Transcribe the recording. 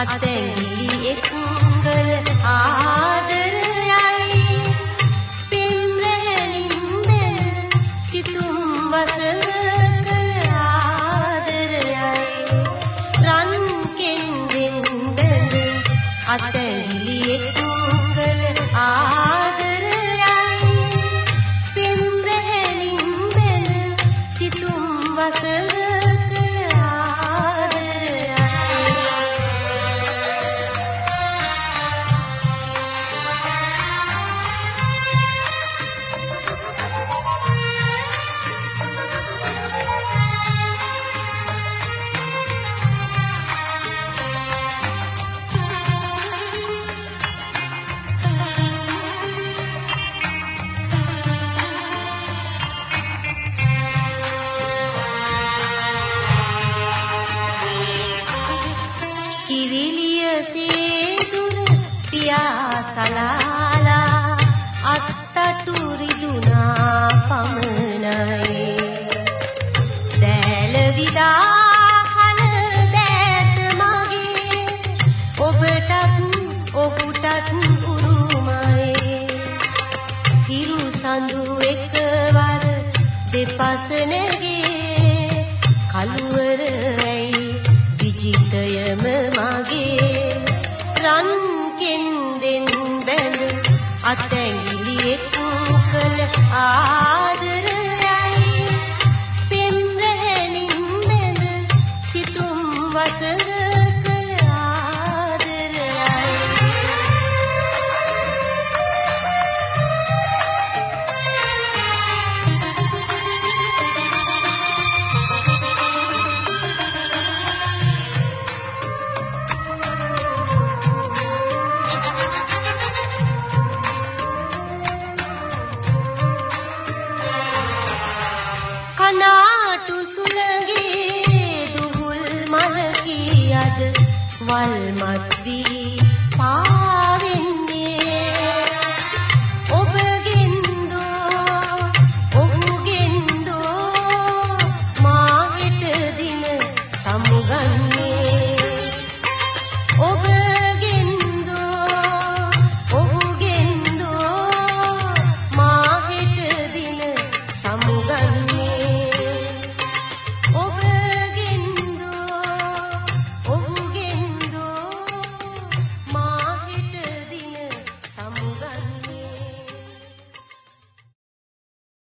බැල් අතැඟිලි එක්කල ආදරයයි. පින්රැලින් බැල් සිතුම් වසක ආදරයයි. රන් කෙන්දෙන් බැල් අතැඟිලි පියා සලාලා අත්තටු රිදුනා පමනයි දැල විදා හල දැත මගේ ඔබටත් ඔහුටත් උරුමයි. හිරු සඳු එකවර අතැඟිලි එක්කල ආදරයයි. පෙම්රැහෙනින් බැඳ සිතුම් වසරක والمسجد